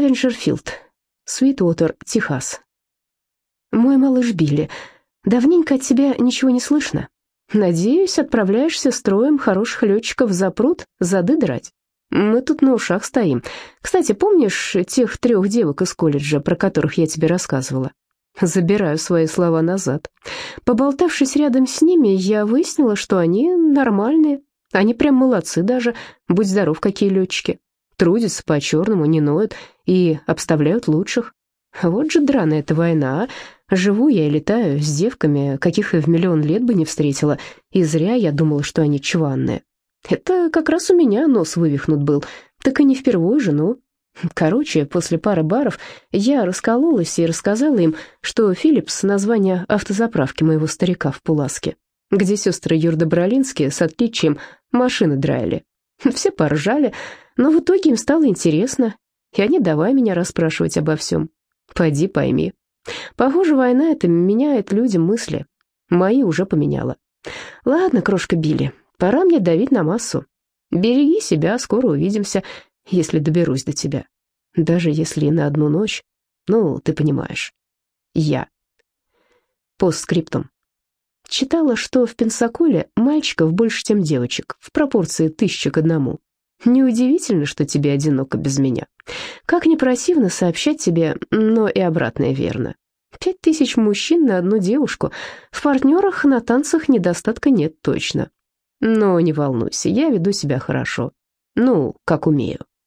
Авенджерфилд, Свитвотер, Техас. Мой малыш Билли, давненько от тебя ничего не слышно. Надеюсь, отправляешься строем хороших летчиков за пруд, зады драть. Мы тут на ушах стоим. Кстати, помнишь тех трех девок из колледжа, про которых я тебе рассказывала? Забираю свои слова назад. Поболтавшись рядом с ними, я выяснила, что они нормальные. Они прям молодцы даже. Будь здоров, какие летчики. Трудятся по-черному, не ноют и обставляют лучших. Вот же драная эта война, а. Живу я и летаю с девками, каких и в миллион лет бы не встретила, и зря я думала, что они чванные. Это как раз у меня нос вывихнут был, так и не впервые жену. Короче, после пары баров я раскололась и рассказала им, что «Филлипс» — название автозаправки моего старика в Пуласке, где сестры Юрда Бролинские с отличием машины драили. Все поржали, но в итоге им стало интересно, и они давай меня расспрашивать обо всем. Пойди пойми. Похоже, война это меняет людям мысли. Мои уже поменяла. Ладно, крошка Билли, пора мне давить на массу. Береги себя, скоро увидимся, если доберусь до тебя. Даже если на одну ночь. Ну, ты понимаешь. Я. Постскриптум. Читала, что в Пенсаколе мальчиков больше, чем девочек, в пропорции тысяча к одному. Неудивительно, что тебе одиноко без меня. Как не противно сообщать тебе, но и обратное верно. Пять тысяч мужчин на одну девушку. В партнерах на танцах недостатка нет точно. Но не волнуйся, я веду себя хорошо. Ну, как умею.